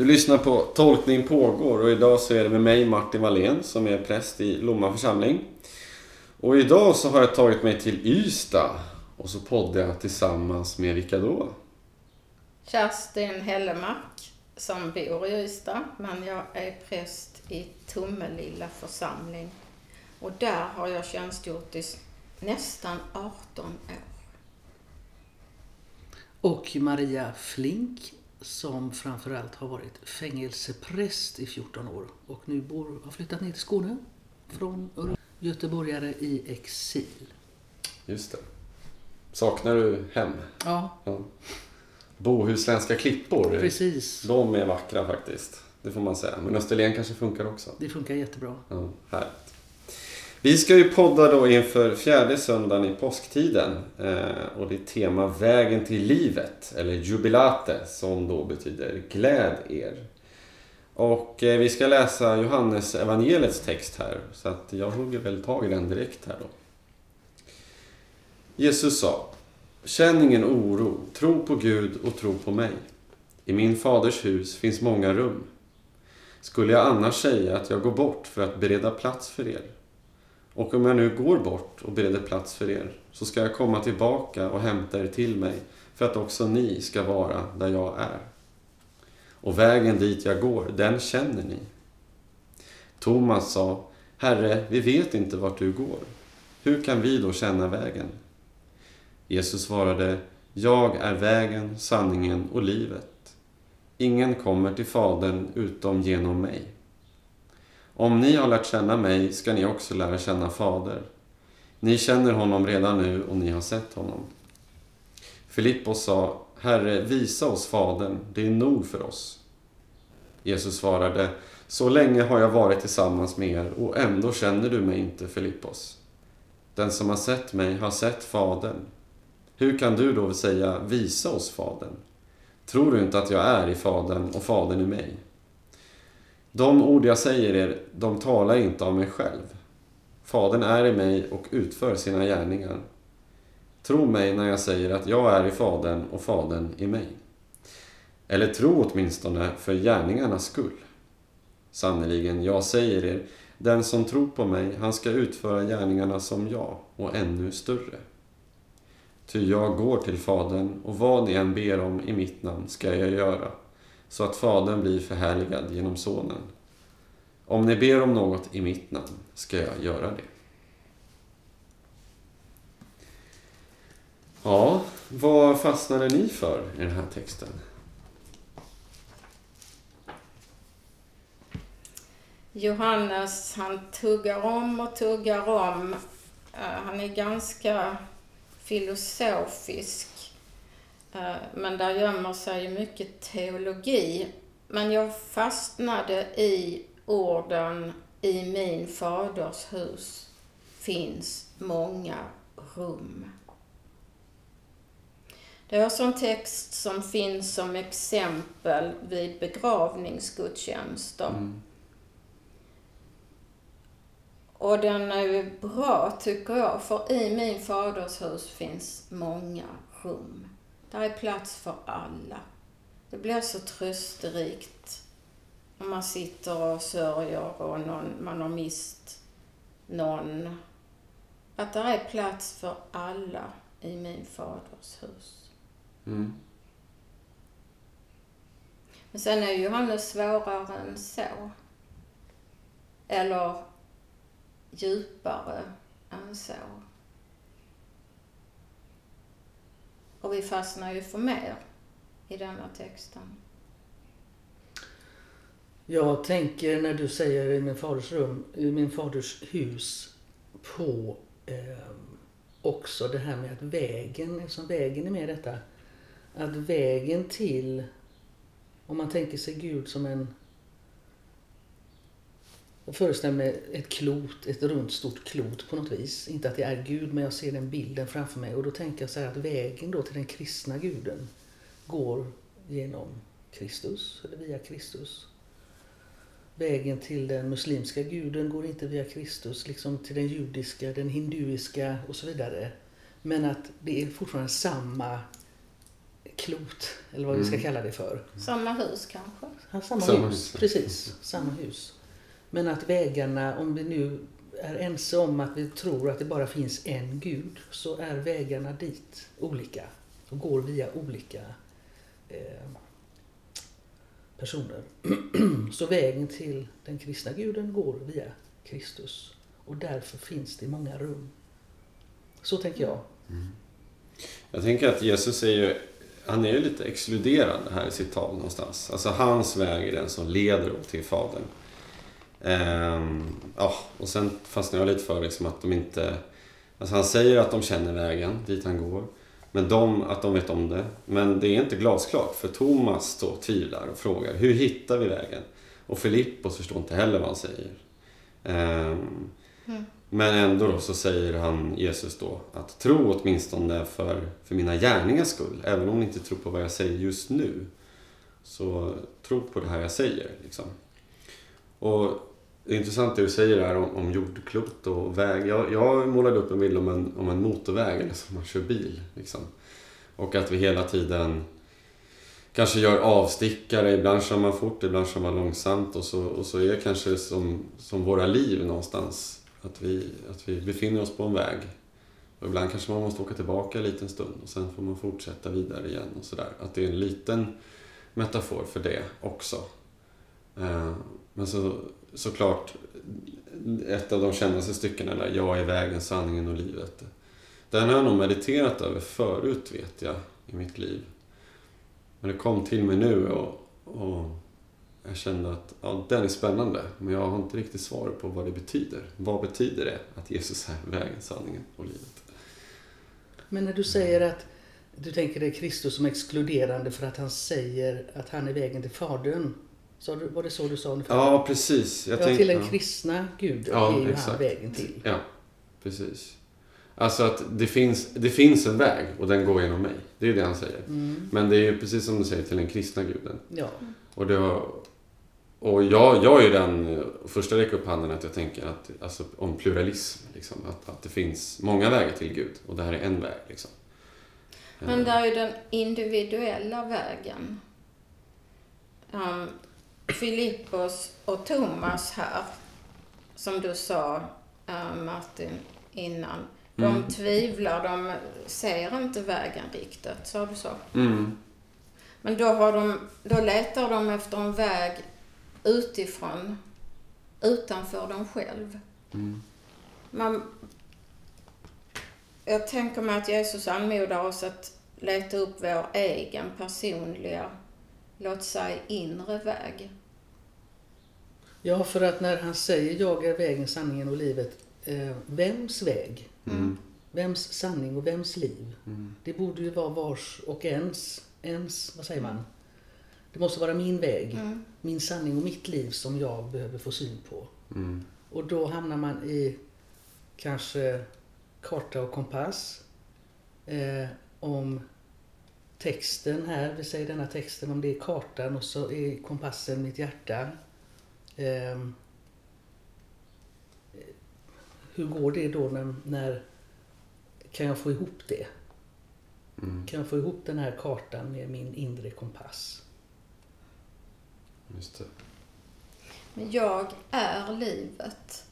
Du lyssnar på Tolkning pågår och idag så är det med mig Martin Wallén som är präst i Lomma församling. Och idag så har jag tagit mig till Ystad och så poddar jag tillsammans med vilka då? Kerstin Hellemark som bor i Ystad, men jag är präst i Tummelilla församling. Och där har jag tjänstgjort i nästan 18 år. Och Maria Flink som framförallt har varit fängelsepräst i 14 år och nu bor, har flyttat ner till Skåne från göteborgare i exil. Just det. Saknar du hem? Ja. ja. Bohuslänska klippor. Precis. De är vackra faktiskt. Det får man säga. Men Österlen kanske funkar också. Det funkar jättebra. Ja, härligt. Vi ska ju podda då inför fjärde söndagen i påsktiden. Eh, och det är tema Vägen till livet, eller jubilate, som då betyder gläd er. Och eh, vi ska läsa Johannes evangeliets text här, så att jag hugger väl tag i den direkt här då. Jesus sa Känn ingen oro, tro på Gud och tro på mig. I min faders hus finns många rum. Skulle jag annars säga att jag går bort för att bereda plats för er? Och om jag nu går bort och bereder plats för er, så ska jag komma tillbaka och hämta er till mig, för att också ni ska vara där jag är. Och vägen dit jag går, den känner ni. Thomas sa, Herre, vi vet inte vart du går. Hur kan vi då känna vägen? Jesus svarade, Jag är vägen, sanningen och livet. Ingen kommer till Fadern utom genom mig. Om ni har lärt känna mig ska ni också lära känna Fader. Ni känner honom redan nu och ni har sett honom. Filippos sa, Herre, visa oss Fadern, det är nog för oss. Jesus svarade, så länge har jag varit tillsammans med er och ändå känner du mig inte, Filippos. Den som har sett mig har sett Fadern. Hur kan du då säga, visa oss Fadern? Tror du inte att jag är i Fadern och Fadern i mig? De ord jag säger er, de talar inte av mig själv. Fadern är i mig och utför sina gärningar. Tro mig när jag säger att jag är i Fadern och Fadern i mig. Eller tro åtminstone för gärningarnas skull. Sannerligen, jag säger er, den som tror på mig, han ska utföra gärningarna som jag och ännu större. Ty jag går till Fadern och vad ni än ber om i mitt namn ska jag göra så att Fadern blir förhärligad genom Sonen. Om ni ber om något i mitt namn ska jag göra det. Ja, vad fastnade ni för i den här texten? Johannes, han tuggar om och tuggar om. Eh, han är ganska filosofisk men där gömmer sig mycket teologi. Men jag fastnade i orden i min faders hus finns många rum. Det är också en text som finns som exempel vid begravningsgudstjänster. Mm. Och den är ju bra, tycker jag, för i min faders hus finns många rum. Där är plats för alla. Det blir så trösterikt om man sitter och sörjer och någon, man har mist någon. Att det är plats för alla i min faders hus. Mm. Men sen är Johannes svårare än så. Eller djupare än så. Och vi fastnar ju för mer i denna texten. Jag tänker när du säger i min faders rum, i min faders hus, på eh, också det här med att vägen, som vägen är med i detta, att vägen till, om man tänker sig Gud som en jag föreställer mig ett klot, ett runt stort klot på något vis. Inte att det är Gud, men jag ser den bilden framför mig. Och då tänker jag så att vägen då till den kristna guden går genom Kristus, eller via Kristus. Vägen till den muslimska guden går inte via Kristus, liksom till den judiska, den hinduiska och så vidare. Men att det är fortfarande samma klot, eller vad vi ska Mm. kalla det för. Samma hus kanske? Ja, samma, Samma hus, hus, precis. Samma hus. Men att vägarna, om vi nu är ense om att vi tror att det bara finns en gud, så är vägarna dit olika. Och går via olika eh, personer. så vägen till den kristna guden går via Kristus. Och därför finns det många rum. Så tänker jag. Mm. Jag tänker att Jesus är ju, han är ju lite exkluderande här i sitt tal någonstans. Alltså hans väg är den som leder upp till Fadern. Ehm, ja, och sen fastnar jag lite för liksom att de inte... Alltså han säger att de känner vägen dit han går. Men de, att de vet om det. Men det är inte glasklart för Thomas då tvivlar och frågar hur hittar vi vägen? Och Filippos förstår inte heller vad han säger. Ehm, Mm. Men ändå då så säger han, Jesus då, att tro åtminstone för, för mina gärningars skull. Även om ni inte tror på vad jag säger just nu. Så tro på det här jag säger. Liksom. Och det är intressant det du säger här om, om jordklot och väg. Jag, jag målade upp en bild om en, om en motorväg, eller som man kör bil. Liksom. Och att vi hela tiden kanske gör avstickare. Ibland kör man fort, ibland kör man långsamt. Och så, och så är det kanske som, som våra liv någonstans. Att vi, att vi befinner oss på en väg. Och ibland kanske man måste åka tillbaka en liten stund och sen får man fortsätta vidare igen och sådär. Att det är en liten metafor för det också. Eh, men så, såklart, ett av de kändaste styckena där, Jag är vägen, sanningen och livet. Den har jag nog mediterat över förut vet jag i mitt liv. Men det kom till mig nu och, och jag kände att ja, den är spännande. Men jag har inte riktigt svar på vad det betyder. Vad betyder det att Jesus är vägen, sanningen och livet? Men när du säger att du tänker dig Kristus som exkluderande för att han säger att han är vägen till Fadern. Du, var det så du sa ungefär? Ja, precis. Jag ja, tänk- till den ja. kristna guden Ja, är ju han exakt. vägen till. Ja, precis. Alltså att det finns, det finns en väg och den går genom mig. Det är det han säger. Mm. Men det är ju precis som du säger till den kristna guden. Ja. Och, det har, och jag, jag är ju den eh, första räcka upp handen att jag tänker att, alltså, om pluralism. Liksom, att, att det finns många vägar till Gud och det här är en väg. Liksom. Men där är ju den individuella vägen. Um, Filippos och Thomas här, som du sa eh, Martin innan, de Mm. tvivlar, de ser inte vägen riktigt, sa du så? Mm. Men då, har de, då letar de efter en väg utifrån, utanför dem själv. Mm. Man, jag tänker mig att Jesus anmodar oss att leta upp vår egen personliga, låt säga inre väg. Ja, för att när han säger jag är vägen, sanningen och livet. Eh, vems väg? Mm. Vems sanning och vems liv? Mm. Det borde ju vara vars och ens, ens, vad säger man? Det måste vara min väg, Mm. min sanning och mitt liv som jag behöver få syn på. Mm. Och då hamnar man i kanske karta och kompass. Eh, om texten här, vi säger denna texten, om det är kartan och så är kompassen mitt hjärta. Eh, hur går det då när, när kan jag få ihop det? Mm. Kan jag få ihop den här kartan med min inre kompass? Just det. Men jag är livet.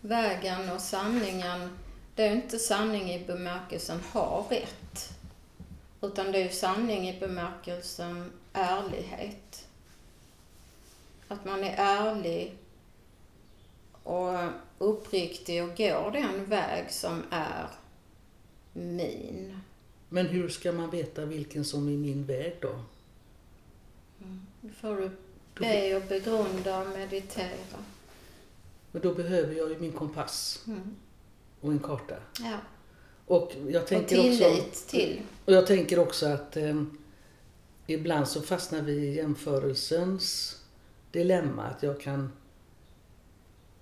Vägen och sanningen, det är inte sanning i bemärkelsen ha rätt. Utan det är sanning i bemärkelsen ärlighet. Att man är ärlig och uppriktig och går den väg som är min. Men hur ska man veta vilken som är min väg då? Då får du be och begrunda och meditera. Men då behöver jag ju min kompass Mm. och en karta. Ja. Och jag Och tänker tillit också, till. och jag tänker också att eh, ibland så fastnar vi i jämförelsens dilemma. Att jag kan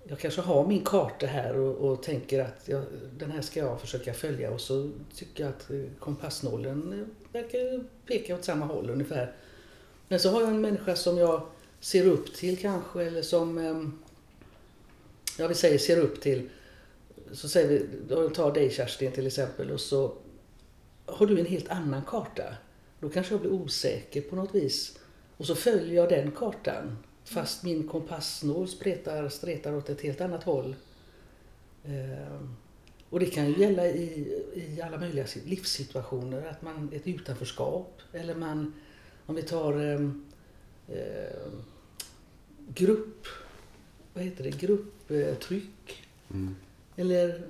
jag kanske har min karta här och, och tänker att jag, den här ska jag försöka följa och så tycker jag att kompassnålen verkar peka åt samma håll ungefär. Men så har jag en människa som jag ser upp till kanske eller som ehm, ja vi säger ser upp till. Så säger vi, då tar dig Kerstin till exempel och så har du en helt annan karta. Då kanske jag blir osäker på något vis. Och så följer jag den kartan. Fast min kompassnål spretar, stretar åt ett helt annat håll. Ehm, och det kan ju gälla i, i alla möjliga si- livssituationer. Att man, ett utanförskap. Eller man, om vi tar ehm, grupp, vad heter det, grupptryck. Mm. Eller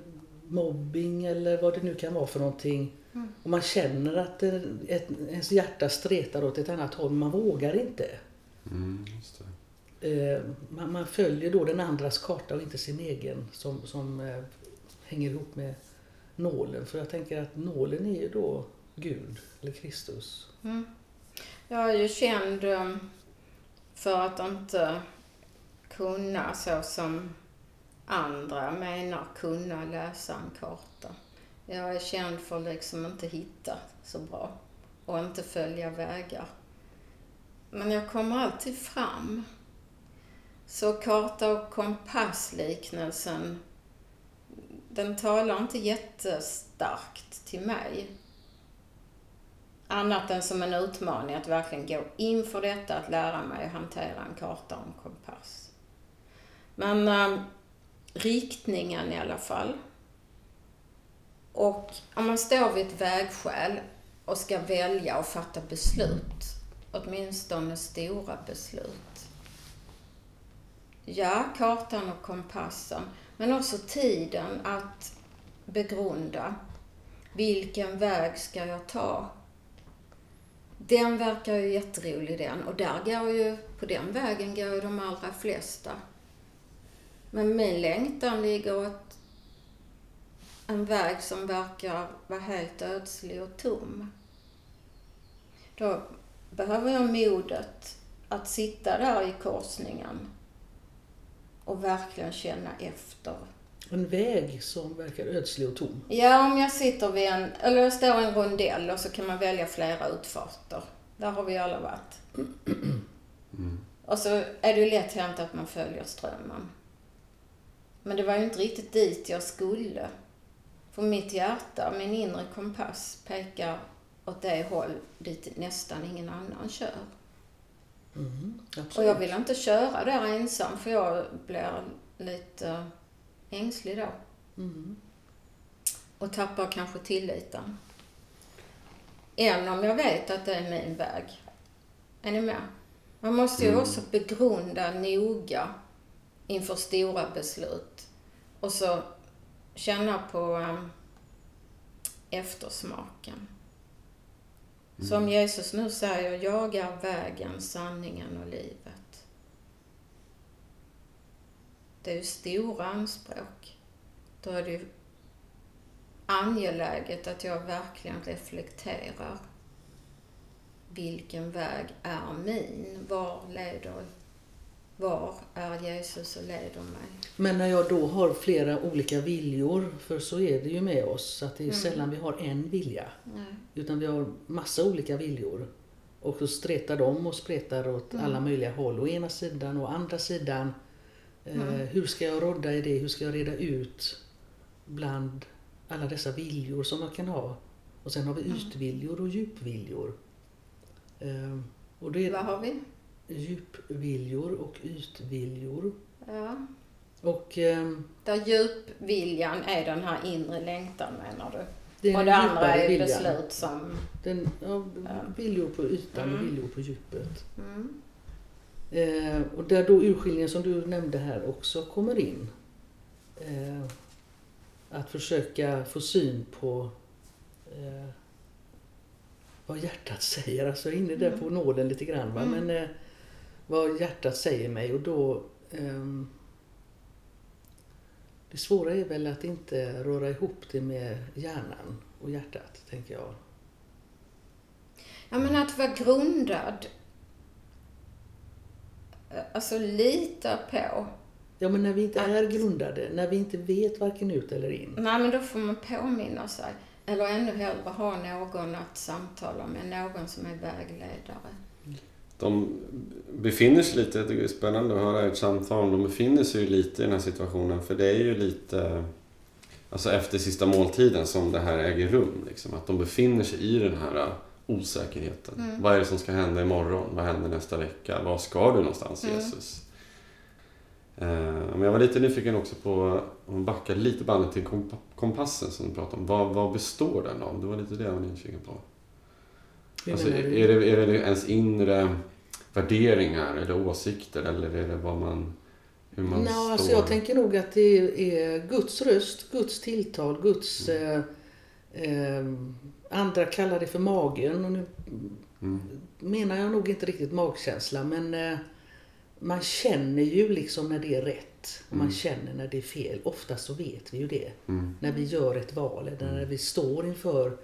mobbing eller vad det nu kan vara för någonting. Mm. Och man känner att ett, ens hjärta stretar åt ett annat håll. Man vågar inte. Mm, just det. Eh, man, man följer då den andras karta och inte sin egen som, som eh, hänger ihop med nålen. För jag tänker att nålen är ju då Gud eller Kristus. Mm. Jag är ju känd eh, för att inte kunna så som andra menar kunna läsa en karta. Jag är känd för att liksom inte hitta så bra och inte följa vägar. Men jag kommer alltid fram. Så karta och kompassliknelsen, den talar inte jättestarkt till mig. Annat än som en utmaning att verkligen gå in för detta, att lära mig att hantera en karta och en kompass. Men eh, riktningen i alla fall. Och om man står vid ett vägskäl och ska välja och fatta beslut, åtminstone stora beslut. Ja, kartan och kompassen, men också tiden att begrunda. Vilken väg ska jag ta? Den verkar ju jätterolig den och där går ju, på den vägen går ju de allra flesta. Men min längtan ligger åt en väg som verkar vara helt ödslig och tom. Då behöver jag modet att sitta där i korsningen och verkligen känna efter. En väg som verkar ödslig och tom. Ja, om jag sitter vid en, eller jag står i en rondell och så kan man välja flera utfarter. Där har vi alla varit. Mm. Och så är det ju lätt hänt att man följer strömmen. Men det var ju inte riktigt dit jag skulle. För mitt hjärta, min inre kompass, pekar åt det håll dit nästan ingen annan kör. Mm. Och jag vill inte köra där ensam för jag blir lite ängslig då. Mm. Och tappar kanske tilliten. Än om jag vet att det är min väg. Är ni med? Man måste ju Mm. också begrunda noga inför stora beslut. Och så känna på um, eftersmaken. Mm. Som Jesus nu säger, jag är vägen, sanningen och livet. Det är ju stora anspråk. Då är det ju angeläget att jag verkligen reflekterar. Vilken väg är min? Var leder, var är Jesus och leder mig? Men när jag då har flera olika viljor, för så är det ju med oss, att det är Mm. sällan vi har en vilja. Nej. Utan vi har massa olika viljor. Och så stretar de och spretar åt Mm. alla möjliga håll. Å ena sidan och andra sidan. Eh, Mm. hur ska jag rodda i det? Hur ska jag reda ut bland alla dessa viljor som man kan ha? Och sen har vi Mm. ytviljor och djupviljor. Eh, och det är Vad har vi? Djupviljor och ytviljor. Ja. Och ehm, Där djupviljan är den här inre längtan menar du? det är och det andra djupare är vilja. beslut som... Den, ja, viljor på ytan och Mm. viljor på djupet. Mm. Eh, och där då urskiljningen som du nämnde här också kommer in. Eh, att försöka få syn på eh, vad hjärtat säger. Alltså jag är inne där Mm. på nålen lite grann. Va? Mm. Men eh, vad hjärtat säger mig och då ehm, det svåra är väl att inte röra ihop det med hjärnan och hjärtat, tänker jag. Ja, men att vara grundad. Eh, Alltså lita på. Ja, men när vi inte Att- är grundade, när vi inte vet varken ut eller in. Nej, men då får man påminna sig. Eller ännu hellre ha någon att samtala med, någon som är vägledare. De befinner sig lite, jag tycker det är spännande att höra ert samtal, de befinner sig ju lite i den här situationen för det är ju lite Alltså efter sista måltiden som det här äger rum. Liksom, att de befinner sig i den här osäkerheten. Mm. Vad är det som ska hända imorgon? Vad händer nästa vecka? Var ska du någonstans Mm. Jesus? Eh, men jag var lite nyfiken också på, om vi backar lite bandet till komp- kompassen som du pratade om. Vad, vad består den av? Det var lite det jag var nyfiken på. Alltså, är, det, är det ens inre värderingar eller åsikter eller är det vad man, hur man Nå, står? alltså jag tänker nog att det är Guds röst, Guds tilltal, Guds... Eh, eh, andra kallar det för magen. Och nu Mm. menar jag nog inte riktigt magkänsla men eh, man känner ju liksom när det är rätt. Och man Mm. känner när det är fel. Oftast så vet vi ju det. Mm. När vi gör ett val eller när vi står inför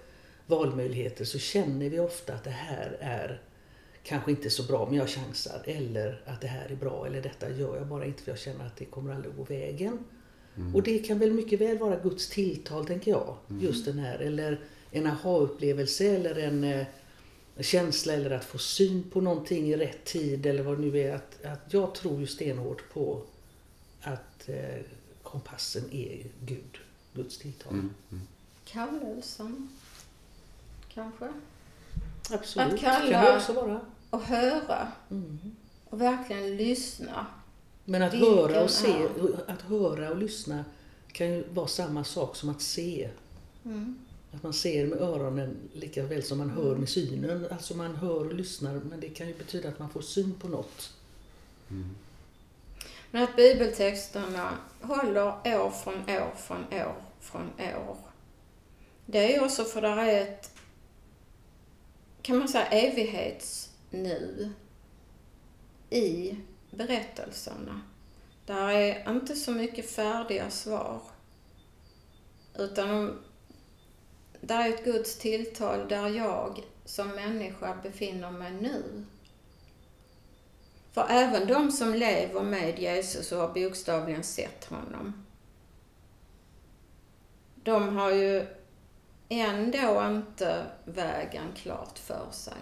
valmöjligheter så känner vi ofta att det här är kanske inte så bra men jag chansar. Eller att det här är bra eller detta gör jag bara inte för jag känner att det kommer aldrig gå vägen. Mm. Och det kan väl mycket väl vara Guds tilltal tänker jag. Just den här. Eller en aha-upplevelse eller en eh, känsla eller att få syn på någonting i rätt tid eller vad det nu är. Att, att jag tror ju stenhårt på att eh, kompassen är Gud. Guds tilltal. Mm. Mm. Kallelsen, kanske. Absolut. Att kalla- kan det också vara. Och höra Mm. och verkligen lyssna. Men att Vilken höra och se, är- att höra och lyssna kan ju vara samma sak som att se. Mm. Att man ser med öronen lika väl som man hör med synen. Alltså man hör och lyssnar men det kan ju betyda att man får syn på något. Mm. Men att bibeltexterna håller år från år från år från år. Det är ju också för där är ett, kan man säga, evighetsnu i berättelserna. Där är inte så mycket färdiga svar. Utan där är ett Guds tilltal där jag som människa befinner mig nu. För även de som lever med Jesus och har bokstavligen sett honom, de har ju ändå inte vägen klart för sig.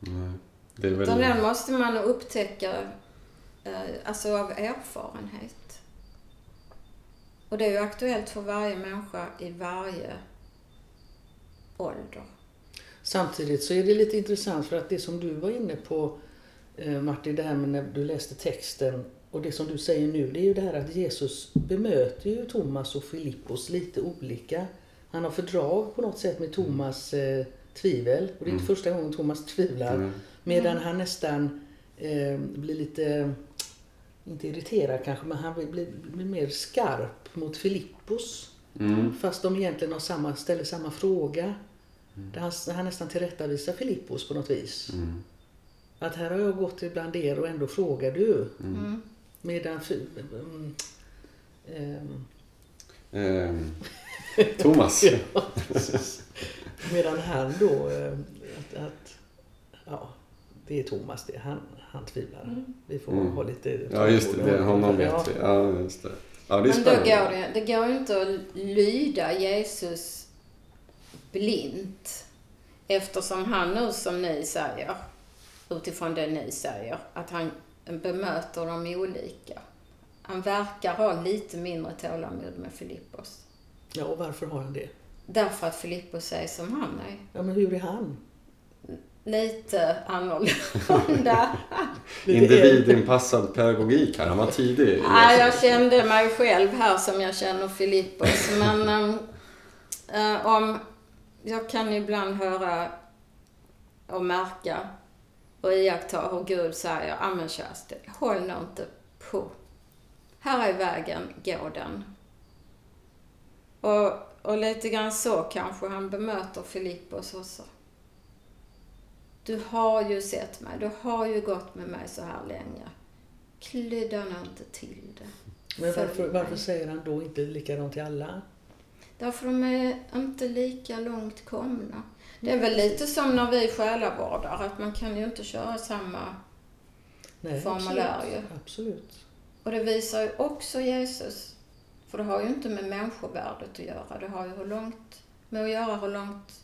Nej. Det är väl... Utan den måste man upptäcka eh, alltså av erfarenhet. Och det är ju aktuellt för varje människa i varje ålder. Samtidigt så är det lite intressant för att det som du var inne på eh, Martin, det här med när du läste texten och det som du säger nu, det är ju det här att Jesus bemöter ju Thomas och Filippos lite olika. Han har fördrag på något sätt med Thomas eh, tvivel och det är inte Mm. första gången Thomas tvivlar. Mm. Medan han nästan eh, blir lite, inte irriterad kanske, men han blir, blir, mer skarp mot Filippos. Mm. Fast de egentligen har samma, ställer samma fråga. Där han, han nästan tillrättavisar Filippos på något vis. Mm. Att här har jag gått ibland er och ändå frågar du. Mm. Medan... Mm, ehm, Ehm, Thomas. ja. Medan han då... eh, Att, att, ja, det är Thomas det. Han, han tvivlar. Vi får Mm. ha lite... Ja, just det. det honom Ja. vet vi. Ja, just det. Ja, det är Men då går det, det går ju inte att lyda Jesus blint. Eftersom han nu, som ni säger, utifrån det ni säger, att han bemöter dem olika. Han verkar ha lite mindre tålamod med Filippos. Ja, och varför har han det? Därför att Filippos är som han är. Ja, men hur är han? Lite annorlunda. Individinpassad pedagogik här. Han var tidig. Ja, jag kände mig själv här som jag känner Filippos. Men äh, om, jag kan ibland höra och märka och iaktta hur Gud säger, ja men Kerstin, håll nu inte på. Här är vägen, gå den. Och, och lite grann så kanske han bemöter Filippos också. Du har ju sett mig, du har ju gått med mig så här länge. Klydda nu inte till det. Men varför, varför säger han då inte likadant till alla? Därför de är inte lika långt komna. Det är väl lite som när vi själavårdar, att man kan ju inte köra samma... Nej, Formulär absolut. ju. Absolut. Och det visar ju också Jesus. För det har ju inte med människovärdet att göra. Det har ju hur långt, med att göra hur långt,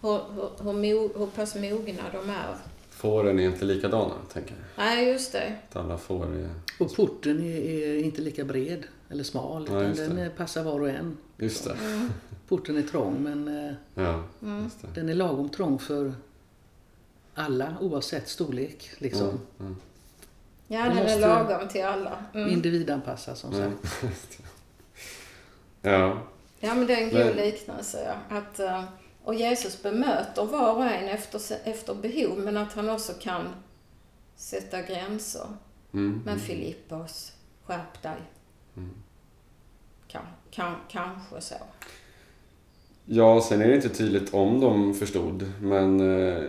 hur, hur, hur, mo, hur pass mogna de är. Fåren är inte likadana, tänker jag. Nej, just det. Att alla får är... Och porten är, är inte lika bred. eller smal. Ja, utan det. den eh, passar var och en. Just det. Mm. Porten är trång men eh, Ja, Mm. just det. den är lagom trång för alla oavsett storlek. Liksom. Ja, ja. Ja, den är lagom till alla. Mm. Individanpassad som Ja, sagt. ja. Ja, men det är en god Men- liknelse. Att, eh, och Jesus bemöter var och en efter, efter behov, men att han också kan sätta gränser. Mm. Men Filippos, skärp dig. Mm. Kan, kan, kanske så. Ja, sen är det inte tydligt om de förstod, men eh,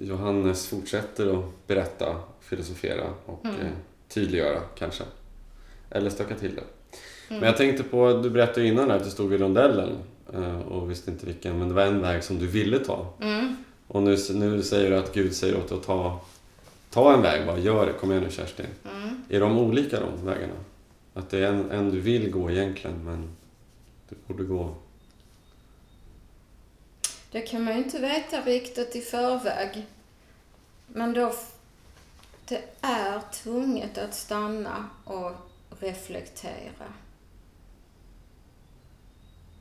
Johannes fortsätter att berätta, filosofera och Mm. eh, tydliggöra kanske. Eller stöka till det. Mm. Men jag tänkte på, du berättade innan att du stod vid rondellen eh, och visste inte vilken, men det var en väg som du ville ta. Mm. Och nu, nu säger du att Gud säger åt dig att ta, ta en väg bara, gör det, kom igen nu Kerstin. Mm. Är de olika de vägarna? Att det är en, en du vill gå egentligen, men du borde gå... Det kan man ju inte veta riktigt i förväg. Men då, det är tvunget att stanna och reflektera.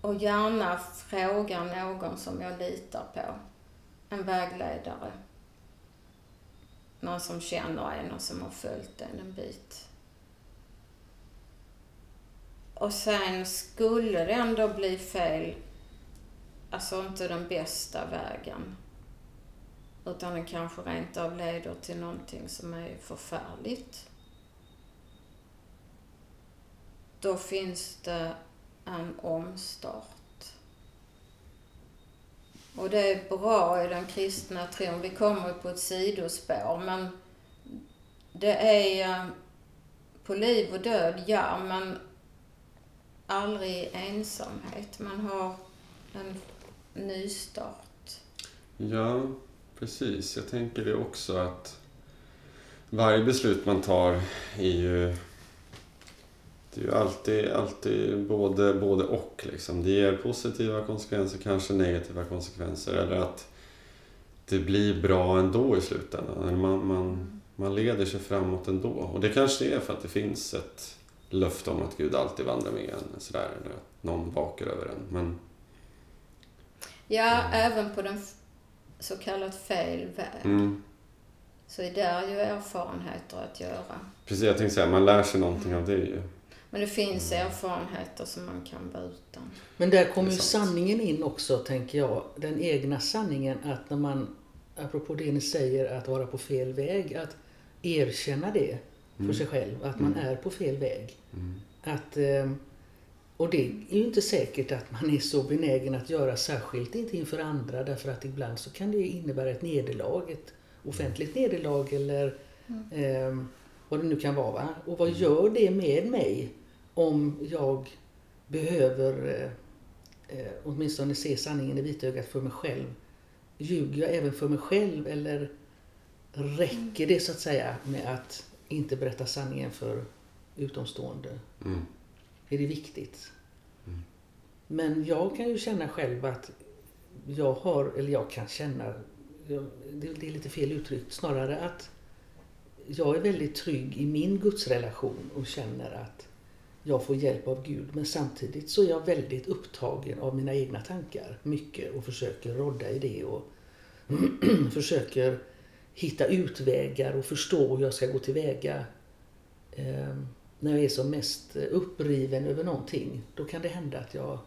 Och gärna fråga någon som jag litar på. En vägledare. Någon som känner en och som har följt en en bit. Och sen skulle det ändå bli fel alltså inte den bästa vägen. Utan den kanske rent av leder till någonting som är förfärligt. Då finns det en omstart. Och det är bra i den kristna tron. Vi kommer ju på ett sidospår, men det är eh, på liv och död, ja, men aldrig i ensamhet. Man har en nystart. Ja, precis. Jag tänker det också att varje beslut man tar är ju... Det är ju alltid, alltid både, både och. Liksom. Det ger positiva konsekvenser, kanske negativa konsekvenser. Eller att det blir bra ändå i slutändan. Man, man, man leder sig framåt ändå. Och det kanske är för att det finns ett löfte om att Gud alltid vandrar med en. Sådär, eller att någon vakar över en. Men Ja, även på den så kallat fel väg. mm, Så är där ju erfarenheter att göra. precis, jag tänkte säga, man lär sig någonting av det ju. Men det finns erfarenheter som man kan vara utan. Men där kommer ju sanningen in också, tänker jag. Den egna sanningen att när man, apropå det ni säger, att vara på fel väg, att erkänna det för Mm. sig själv, att man är på fel väg. Mm. Att, eh, och det är ju inte säkert att man är så benägen att göra, särskilt inte inför andra, därför att ibland så kan det innebära ett nederlag, ett offentligt nederlag eller eh, vad det nu kan vara. Va? Och vad gör det med mig om jag behöver eh, eh, åtminstone se sanningen i vitögat för mig själv? Ljuger jag även för mig själv eller räcker det så att säga med att inte berätta sanningen för utomstående? Mm. Är det viktigt? Men jag kan ju känna själv att jag har, eller jag kan känna, det är lite fel uttryckt, snarare att jag är väldigt trygg i min gudsrelation och känner att jag får hjälp av Gud. Men samtidigt så är jag väldigt upptagen av mina egna tankar mycket och försöker rodda i det och försöker hitta utvägar och förstå hur jag ska gå tillväga. Eh, när jag är som mest uppriven över någonting, då kan det hända att jag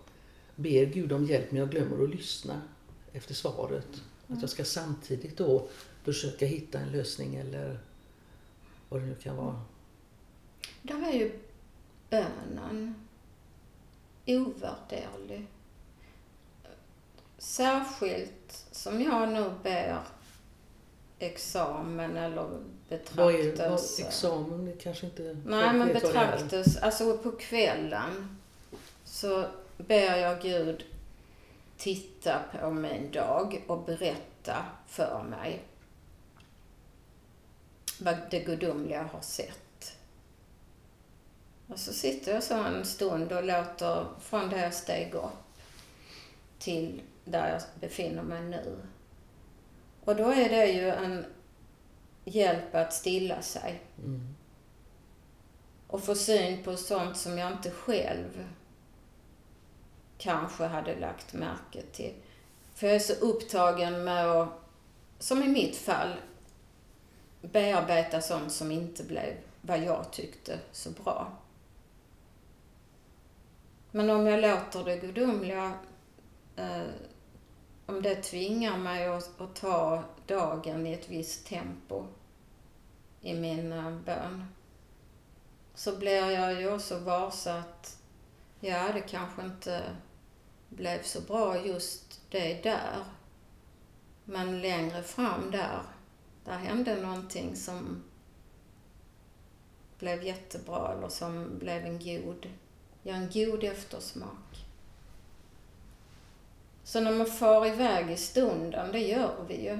ber Gud om hjälp men jag glömmer att lyssna efter svaret. Att jag ska samtidigt då försöka hitta en lösning eller vad det nu kan vara. Där är ju bönen ovärderlig. Särskilt som jag nu ber examen eller Vad är vad, betraktelse. examen? Det kanske inte Nej, men betraktelse, alltså på kvällen så ber jag Gud titta på min dag och berätta för mig vad det gudomliga har sett. Och så sitter jag så en stund och låter från det jag steg upp till där jag befinner mig nu. Och då är det ju en hjälp att stilla sig. Mm. och få syn på sånt som jag inte själv kanske hade lagt märke till. För jag är så upptagen med att, som i mitt fall, bearbeta sånt som inte blev vad jag tyckte så bra. Men om jag låter det gudomliga, eh, om det tvingar mig att, att ta dagen i ett visst tempo i min eh, bön, så blir jag ju också varse att, ja, det kanske inte blev så bra just det där. Men längre fram där, där hände någonting som blev jättebra eller som blev en god, ja, en god eftersmak. Så när man far iväg i stunden, det gör vi ju.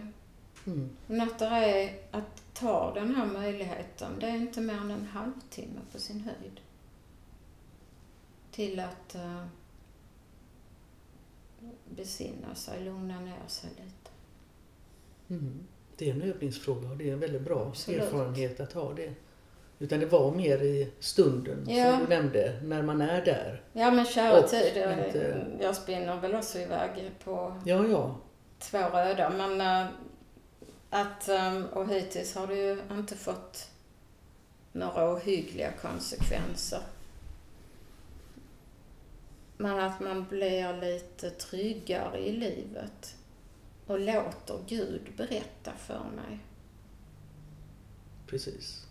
Mm. Men att är att ta den här möjligheten, det är inte mer än en halvtimme på sin höjd. Till att uh, besinna sig, lugna ner sig lite. Mm. Det är en övningsfråga och det är en väldigt bra Absolut. erfarenhet att ha det. Utan det var mer i stunden Ja. som du nämnde, när man är där. Ja men Och tid, jag, inte- jag spinner väl också iväg på Ja, ja. två röda men uh, att, um, och hittills har det ju inte fått några ohyggliga konsekvenser. Men att man blir lite tryggare i livet och låter Gud berätta för mig Precis.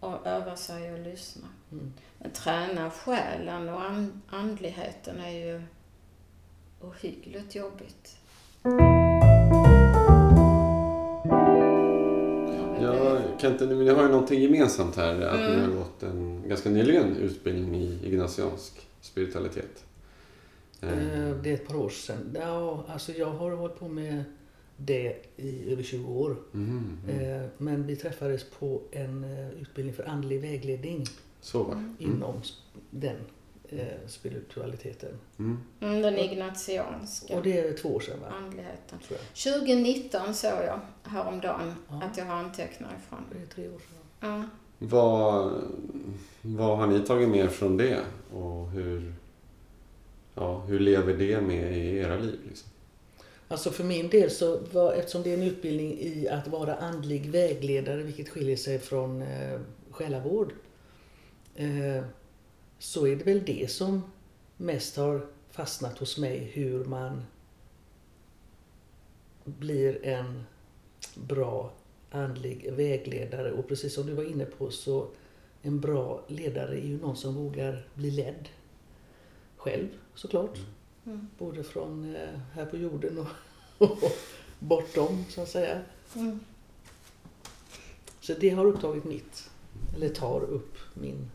och öva sig att lyssna. Mm. Men träna själen och an- andligheten är ju ohyggligt jobbigt. Ja, ni har ju någonting gemensamt här. Att ni Mm. har gått en ganska nyligen utbildning i ignatiansk spiritualitet. Eh, Det är ett par år sedan. Ja, alltså jag har hållit på med det i över 20 år. mm. Eh, Men vi träffades på en eh, utbildning för andlig vägledning Så var det. Mm. inom den spiritualiteten. Mm. Mm, den ignatianska Och det är två år sedan va? andligheten. Tror jag. 2019 såg jag häromdagen Ja. att jag har antecknat ifrån. Det är tre år sedan. Ja. Vad, vad har ni tagit med från det? Och hur, ja, hur lever det med i era liv? Liksom? Alltså för min del så var, eftersom det är en utbildning i att vara andlig vägledare, vilket skiljer sig från eh, själavård, eh, så är det väl det som mest har fastnat hos mig, hur man blir en bra andlig vägledare. Och precis som du var inne på så en bra ledare är ju någon som vågar bli ledd själv såklart. Mm. Både från eh, här på jorden och, och bortom så att säga. Mm. Så det har upptagit mitt, eller tar upp min,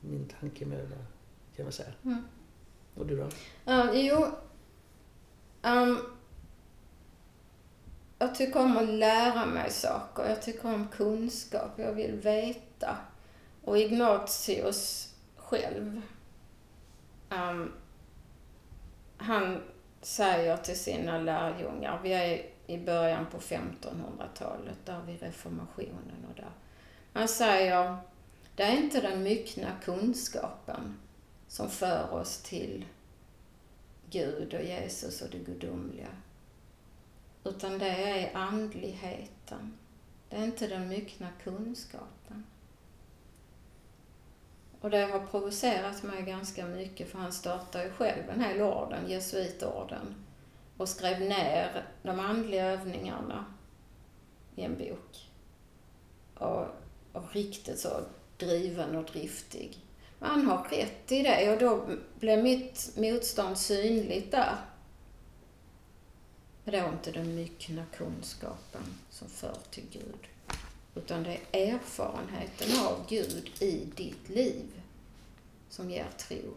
min tankemöda kan man säga. Mm. Och du då? Ja, jo. ehm, jag tycker om att lära mig saker. Jag tycker om kunskap. Jag vill veta. Och Ignatius själv, ehm, han säger till sina lärjungar, vi är i början på 1500-talet, där vid reformationen och där. Han säger, det är inte den myckna kunskapen som för oss till Gud och Jesus och det gudomliga. Utan det är andligheten. Det är inte den myckna kunskapen. Och det har provocerat mig ganska mycket för han startade ju själv en hel orden, jesuitorden, och skrev ner de andliga övningarna i en bok. Och, och riktigt så driven och driftig. Men han har rätt i det och då blev mitt motstånd synligt där. Men det är inte den myckna kunskapen som för till Gud. Utan det är erfarenheten av Gud i ditt liv som ger tro.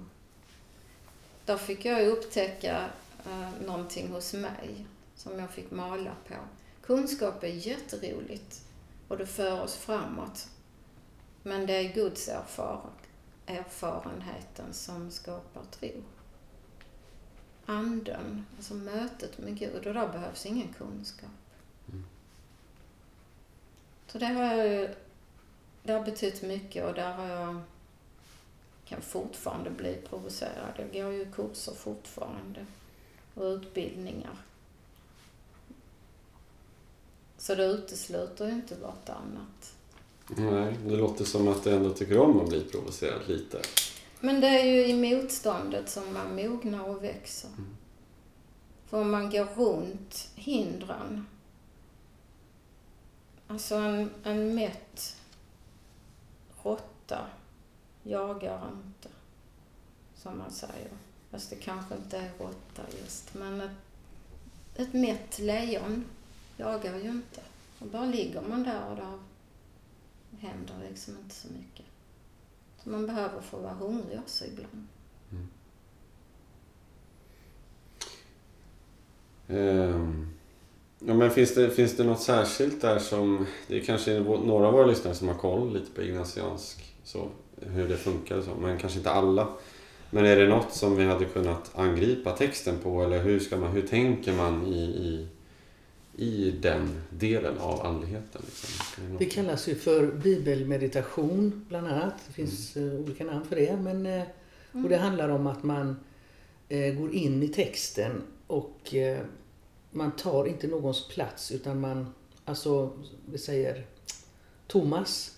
Där fick jag upptäcka eh, någonting hos mig som jag fick mala på. Kunskap är jätteroligt och det för oss framåt. Men det är Guds erfaren, erfarenheten som skapar tro. Anden, alltså mötet med Gud, och där behövs ingen kunskap. Mm. Så det har jag det har betytt mycket och där har jag kan fortfarande bli provocerad. Jag går ju kurser fortfarande och utbildningar. Så det utesluter ju inte vartannat. Nej, det låter som att du ändå tycker om att bli provocerad lite. Men det är ju i motståndet som man mognar och växer. Mm. För om man går runt hindren. Alltså en, en mätt råtta jagar inte, som man säger. Fast det kanske inte är råtta just. Men ett, ett mätt lejon jagar ju inte. Och bara ligger man där och då händer liksom inte så mycket. Så man behöver få vara hungrig också ibland. Mm. Ehm, Ja, men finns det, finns det något särskilt där som... Det är kanske några av våra lyssnare som har koll lite på ignatiansk, så, hur det funkar och så, men kanske inte alla. Men är det något som vi hade kunnat angripa texten på eller hur, ska man, hur tänker man i, i, i den delen av andligheten? Liksom? Det Det kallas ju för bibelmeditation bland annat. Det finns eh, olika namn för det. Men, eh, och det handlar om att man eh, går in i texten och man tar inte någons plats utan man, alltså vi säger Thomas,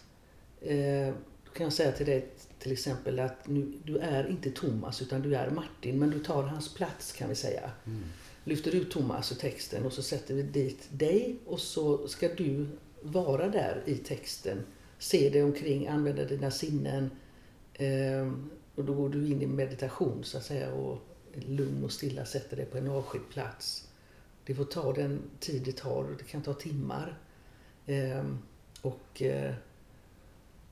eh, då kan jag säga till dig till exempel att nu, du är inte Thomas utan du är Martin men du tar hans plats kan vi säga. Mm. Lyfter ut Thomas ur texten och så sätter vi dit dig och så ska du vara där i texten. Se dig omkring, använda dina sinnen. Eh, och då går du in i meditation så att säga och lugn och stilla sätter dig på en avskild plats. Det får ta den tid det tar och det kan ta timmar. Eh, och eh,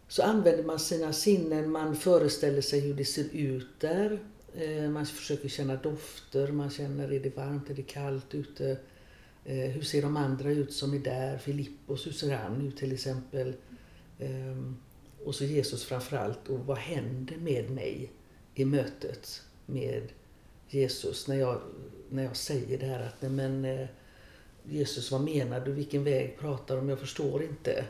så använder man sina sinnen, man föreställer sig hur det ser ut där. Eh, Man försöker känna dofter, man känner är det varmt, är det kallt ute? Eh, Hur ser de andra ut som är där? Filippos, hur ser han ut till exempel? Ehm, och så Jesus framförallt. Och vad händer med mig i mötet med Jesus när jag, när jag säger det här att nej men eh, Jesus vad menar du? Vilken väg pratar du om? Jag förstår inte.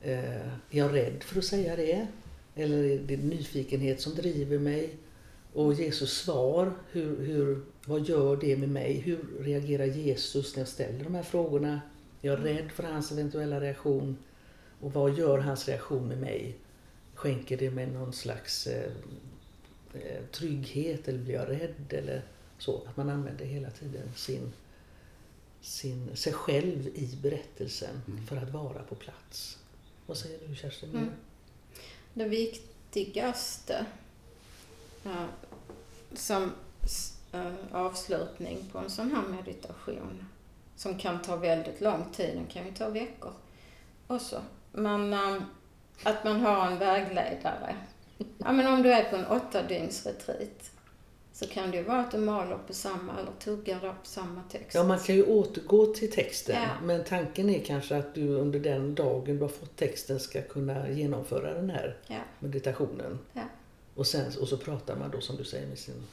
Eh, Är jag rädd för att säga det? Eller är det nyfikenhet som driver mig? Och Jesus svar, hur, hur, vad gör det med mig? Hur reagerar Jesus när jag ställer de här frågorna? Är Jag rädd för hans eventuella reaktion. Och vad gör hans reaktion med mig? Skänker det mig någon slags eh, trygghet eller blir jag rädd? Eller så. Att man använder hela tiden sin, sin, sig själv i berättelsen Mm. för att vara på plats. Vad säger du Kerstin? Mm. Det viktigaste eh, som eh, avslutning på en sån här meditation som kan ta väldigt lång tid, den kan ju ta veckor också. Men eh, att man har en vägledare. Ja, men om du är på en åtta dygns retreat så kan det ju vara att du maler på samma eller tuggar på samma text. Ja, man kan ju återgå till texten. Ja. Men tanken är kanske att du under den dagen du har fått texten ska kunna genomföra den här Ja. meditationen. Ja. Och, sen, och så pratar man då som du säger med sin...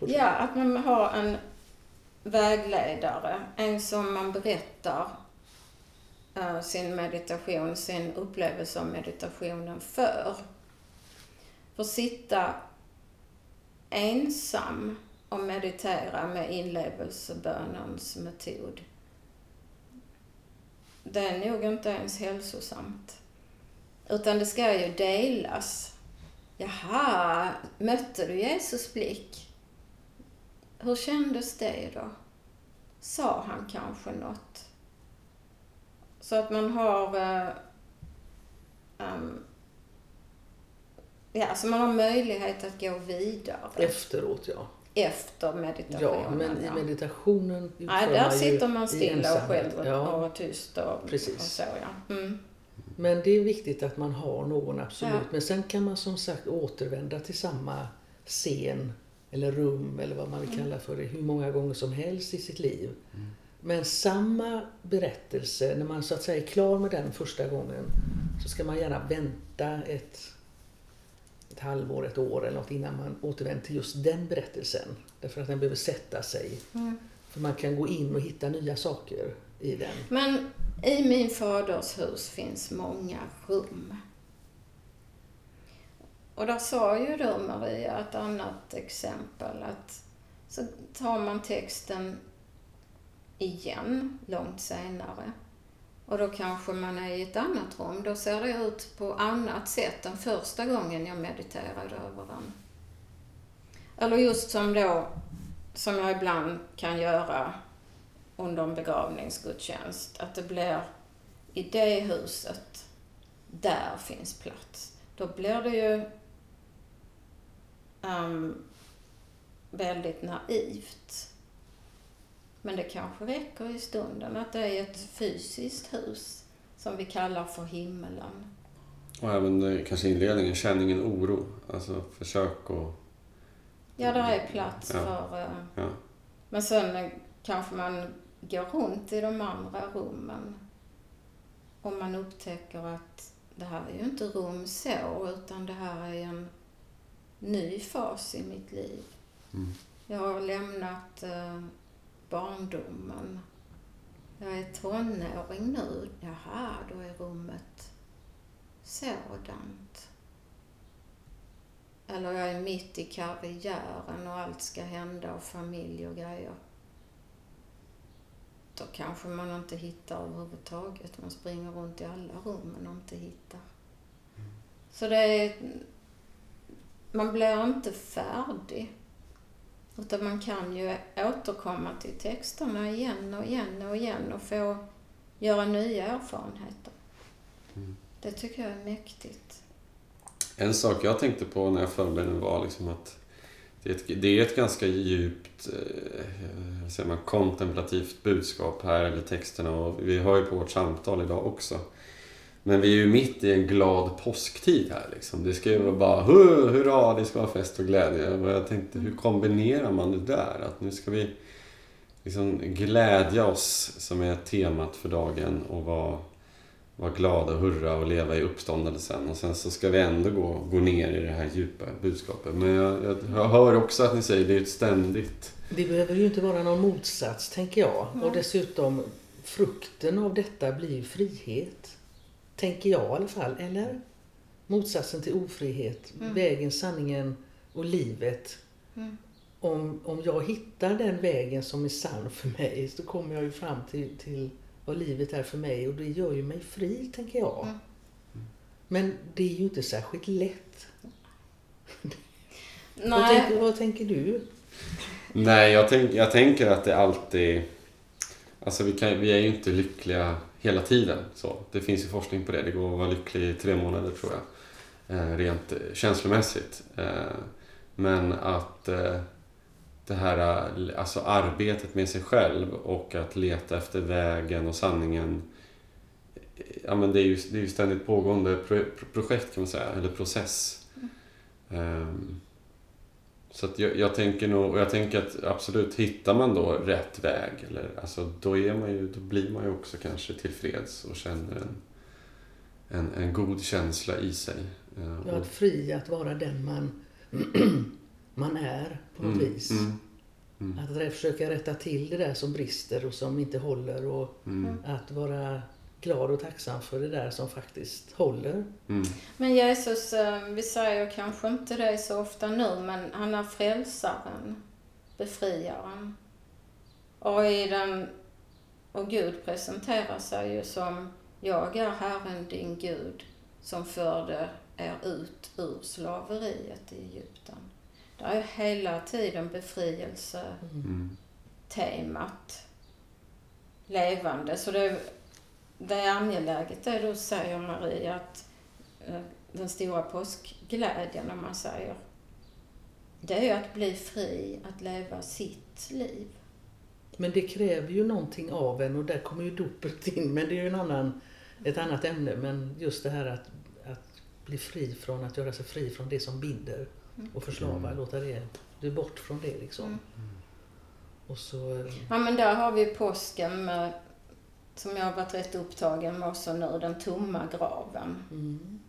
Ja, att man har en vägledare, en som man berättar eh, sin meditation, sin upplevelse av meditationen för. För sitta ensam och meditera med inlevelsebönens metod. Det är nog inte ens hälsosamt. Utan det ska ju delas. Jaha, mötte du Jesus blick? Hur kändes det då? Sa han kanske något? Så att man har... um, ja, så man har möjlighet att gå vidare Efteråt, ja. efter meditationen. Ja, men i ja. meditationen Nej, utför där man sitter man stilla och själv och, Ja, och tyst och, Precis. och så ja. Mm. men det är viktigt att man har någon, absolut. Ja. Men sen kan man som sagt återvända till samma scen eller rum eller vad man Mm. vill kalla för det hur många gånger som helst i sitt liv. Men samma berättelse, när man så att säga är klar med den första gången så ska man gärna vänta ett, ett halvår, ett år eller något innan man återvänder till just den berättelsen. Därför att den behöver sätta sig. Mm. För man kan gå in och hitta nya saker i den. Men I min faders hus finns många rum. Och där sa ju då Maria ett annat exempel att så tar man texten igen långt senare. Och då kanske man är i ett annat rum. Då ser det ut på annat sätt än första gången jag mediterade över den. Eller just som då, som jag ibland kan göra under en begravningsgudstjänst, att det blir i det huset, där finns plats. Då blir det ju um, väldigt naivt. Men det kanske räcker i stunden att det är ett fysiskt hus som vi kallar för himmelen. Och även eh, kanske inledningen, känn ingen oro. Alltså försök att... Ja, där är plats Ja. för... eh, Ja. Men sen eh, kanske man går runt i de andra rummen och man upptäcker att det här är ju inte rum så, utan det här är en ny fas i mitt liv. Mm. Jag har lämnat barndomen. Jag är tonåring nu. Jaha, då är rummet sådant. Eller jag är mitt i karriären och allt ska hända och familj och grejer. Då kanske man inte hittar överhuvudtaget. Man springer runt i alla rummen och inte hittar. Så det är... Man blir inte färdig. Utan man kan ju återkomma till texterna igen och igen och igen och få göra nya erfarenheter. Mm. Det tycker jag är mäktigt. En sak jag tänkte på när jag förberedde mig var liksom att det är ett, det är ett ganska djupt eh, säger man, kontemplativt budskap här, eller texterna. Och vi hör ju på vårt samtal idag också. Men vi är ju mitt i en glad påsktid här. Liksom. Det ska ju vara bara hu, hurra, det ska vara fest och glädje. Och jag tänkte, hur kombinerar man det där? Att nu ska vi liksom glädja oss, som är temat för dagen, och vara vara glada och hurra och leva i uppståndelsen. Och sen så ska vi ändå gå, gå ner i det här djupa budskapet. Men jag, jag, jag hör också att ni säger det är ett ständigt... Det behöver ju inte vara någon motsats, tänker jag. Och dessutom, frukten av detta blir frihet. Tänker jag i alla fall. Eller? Motsatsen till ofrihet. Mm. Vägen, sanningen och livet. Mm. Om, om jag hittar den vägen som är sann för mig så kommer jag ju fram till, till vad livet är för mig och det gör ju mig fri, tänker jag. Mm. Men det är ju inte särskilt lätt. Vad, Nej, tänker, vad tänker du? Nej, jag, tänk, jag tänker att det alltid... Alltså vi, kan, vi är ju inte lyckliga hela tiden. Så. Det finns ju forskning på det. Det går att vara lycklig i tre månader tror jag. Eh, rent eh, känslomässigt. Eh, men att det här alltså arbetet med sig själv och att leta efter vägen och sanningen. Ja, men det, är ju, det är ju ständigt pågående pro, projekt kan man säga, eller process. Ehm, så att jag, jag tänker nog, och jag tänker att absolut, hittar man då rätt väg, eller, alltså, då, är man ju, då blir man ju också kanske tillfreds och känner en, en, en god känsla i sig. Eh, Ja, att fri att vara den man, man är på något Mm, vis. mm, mm, Att försöka rätta till det där som brister och som inte håller och mm, att vara glad och tacksam för det där som faktiskt håller. mm, men Jesus, eh, vi säger kanske inte det så ofta nu, men han är frälsaren, befriaren. Och, i den, och Gud presenterar sig ju som Jag är Herren din Gud som förde er ut ur slaveriet i Egypten. Det är hela tiden befrielse mm, temat levande. Så det, det är angeläget det du säger Maria, att eh, den stora påskglädjen om man säger, det är ju att bli fri, att leva sitt liv. Men det kräver ju någonting av en och där kommer ju dopet in. Men det är ju en annan, ett annat ämne. Men just det här att, att bli fri från, att göra sig fri från det som binder och förslava. Mm. Låta det, det bort från det liksom. Mm. Och så... eh, Ja men där har vi påsken med, som jag har varit rätt upptagen med också nu, den tomma graven. Mm.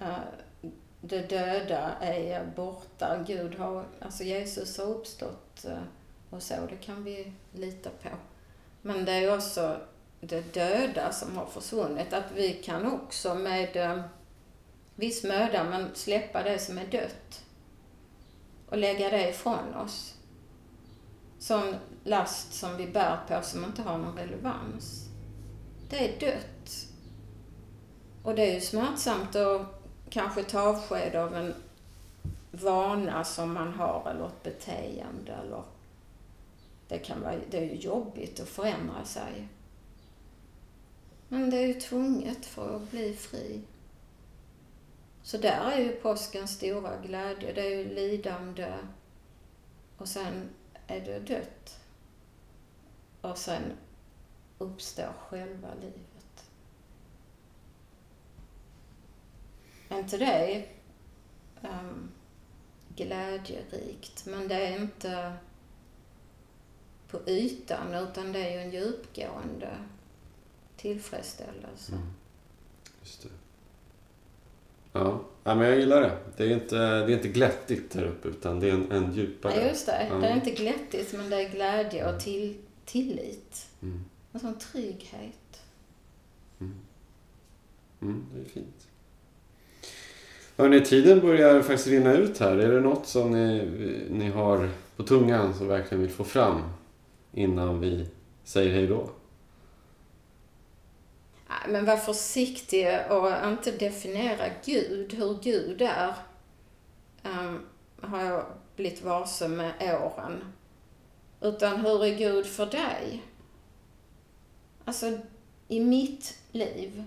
Eh, Det döda är borta. Gud har, alltså Jesus har uppstått eh, och så, det kan vi lita på. Men det är också det döda som har försvunnit. Att vi kan också med eh, viss möda men släppa det som är dött och lägga det ifrån oss. Sån last som vi bär på som inte har någon relevans. Det är dött. Och det är ju smärtsamt att kanske ta avsked av en vana som man har eller ett beteende eller det, kan vara, det är ju jobbigt att förändra sig. Men det är ju tvunget för att bli fri. Så där är ju påskens stora glädje. Det är ju lidande och sen är det dött. Och sen uppstår själva livet. Är inte det um, glädjerikt? Men det är inte på ytan utan det är ju en djupgående tillfredsställelse. Mm. Just det. Ja. ja, men jag gillar det. Det är inte, det är inte glättigt där uppe utan det är en, en djupare... Ja, just det. Ja. Det är inte glättigt men det är glädje och till, tillit. Mm. En sån trygghet. Mm. Mm, det är fint. Hörrni, tiden börjar faktiskt rinna ut här. Är det något som ni, ni har på tungan som verkligen vill få fram innan vi säger hej då? Men var försiktig och inte definiera Gud, hur Gud är. Um, har jag blivit varse med åren. Utan hur är Gud för dig? Alltså, i mitt liv.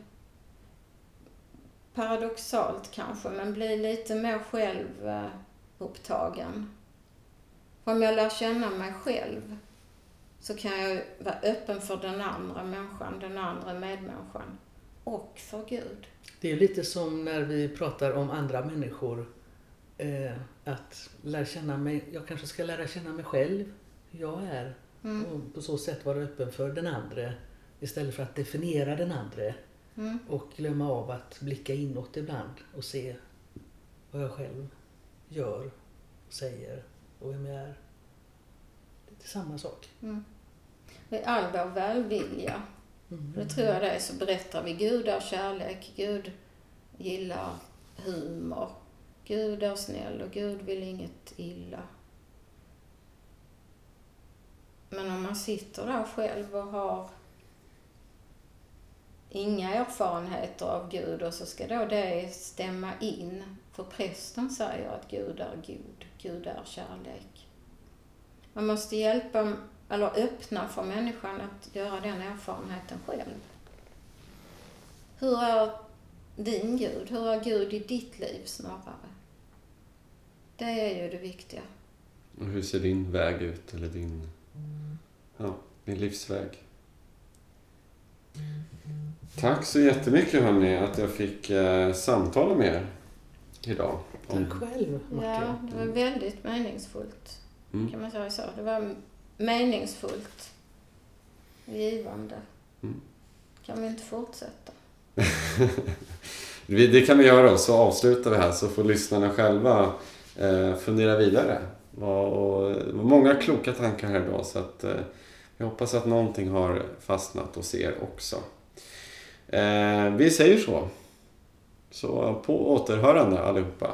Paradoxalt kanske, men bli lite mer självupptagen. Om jag lär känna mig själv så kan jag vara öppen för den andra människan, den andra medmänniskan och för Gud. Det är lite som när vi pratar om andra människor. Eh, att lära känna mig, jag kanske ska lära känna mig själv, jag är. Mm. Och på så sätt vara öppen för den andra istället för att definiera den andra. Mm. Och glömma av att blicka inåt ibland och se vad jag själv gör, och säger och vem jag är. Det är samma sak. Mm. I all vår välvilja, Mm. det tror jag det är, så berättar vi Gud är kärlek, Gud gillar humor, Gud är snäll och Gud vill inget illa. Men om man sitter där själv och har inga erfarenheter av Gud och så ska då det stämma in. För prästen säger att Gud är god, Gud är kärlek. Man måste hjälpa, eller öppna för människan att göra den erfarenheten själv. Hur är din Gud? Hur är Gud i ditt liv snarare? Det är ju det viktiga. Och hur ser din väg ut? Eller din, ja, din livsväg? Tack så jättemycket hörni att jag fick eh, samtala med er idag. Tack själv Martin. Ja, det var väldigt meningsfullt. Mm. Kan man säga så? Det var meningsfullt. Givande. Mm. Kan vi inte fortsätta? Det kan vi göra och så avslutar vi här så får lyssnarna själva eh, fundera vidare. Och, det var många kloka tankar här idag så att eh, jag hoppas att någonting har fastnat hos er också. Eh, vi säger så. Så på återhörande allihopa.